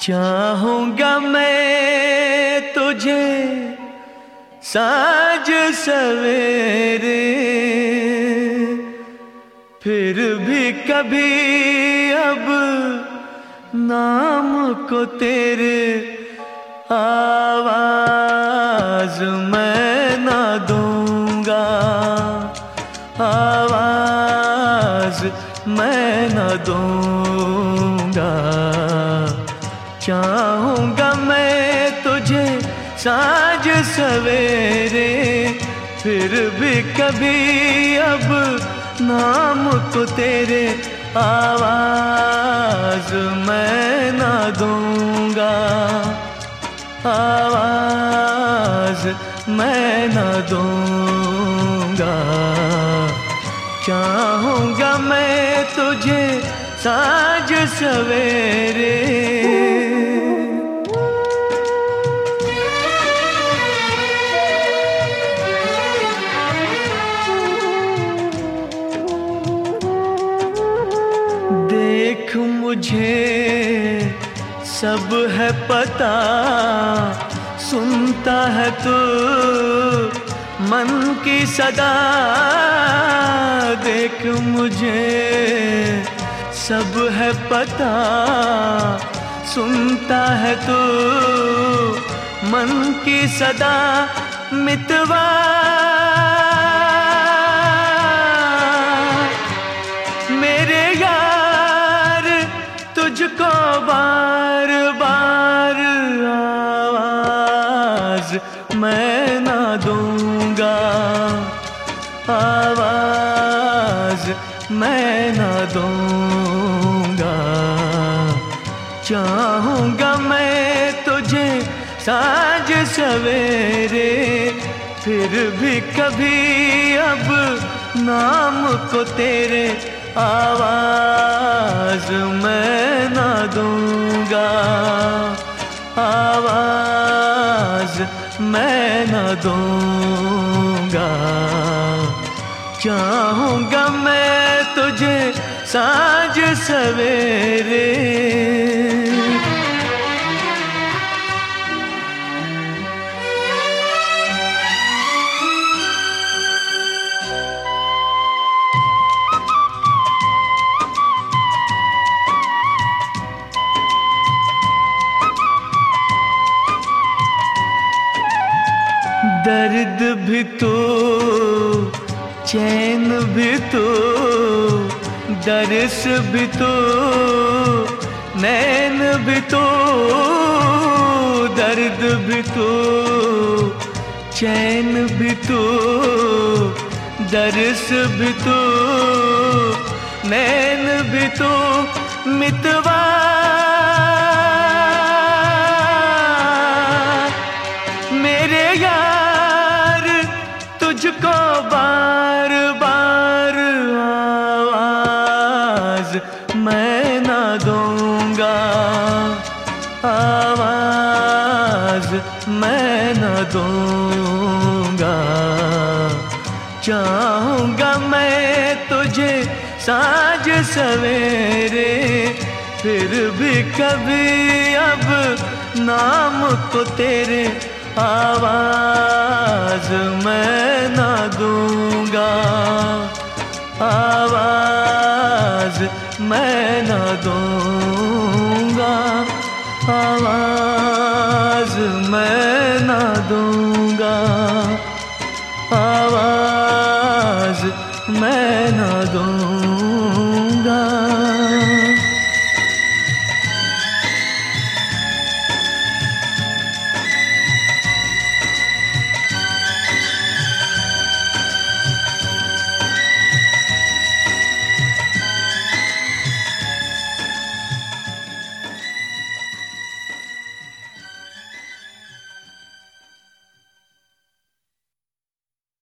चाहूँगा मैं तुझे साज सवेरे। फिर भी कभी अब नाम को तेरे आवाज़ मैं ना दूँगा। आवाज़ मैं ना दूँगा। चाहूँगा मैं तुझे साज सवेरे। फिर भी कभी अब नाम को तेरे आवाज़ मैं ना दूँगा। आवाज़ मैं ना दूँगा। चाहूँगा मैं तुझे साज सवेरे। मुझे सब है पता, सुनता है तू, मन की सदा। देख मुझे सब है पता, सुनता है तू, मन की सदा मितवा। तुझको बार बार आवाज़ मैं ना दूँगा। आवाज़ मैं ना दूँगा। चाहूँगा मैं तुझे साज सवेरे, फिर भी कभी अब नाम को तेरे आवाज़ मैं ना दूँगा। आवाज़ मैं ना दूँगा। चाहूँगा मैं तुझे साँझ सवेरे दर्द भी तो चैन भी तो दर्श भी तो नैन भी तो दर्द भी तो चैन भी तो दर्श भी तो नैन भी तो मितवा। मेरे यार तुझको बार बार आवाज़ मैं ना दूँगा। आवाज़ मैं ना दूँगा। चाहूँगा मैं तुझे साज सवेरे, फिर भी कभी अब नाम को तेरे आवाज़ मैं ना दूँगा। आवाज़ मैं ना दूँगा। आवाज़ मैं ना दूँगा। आवाज़ मैं ना दूँगा।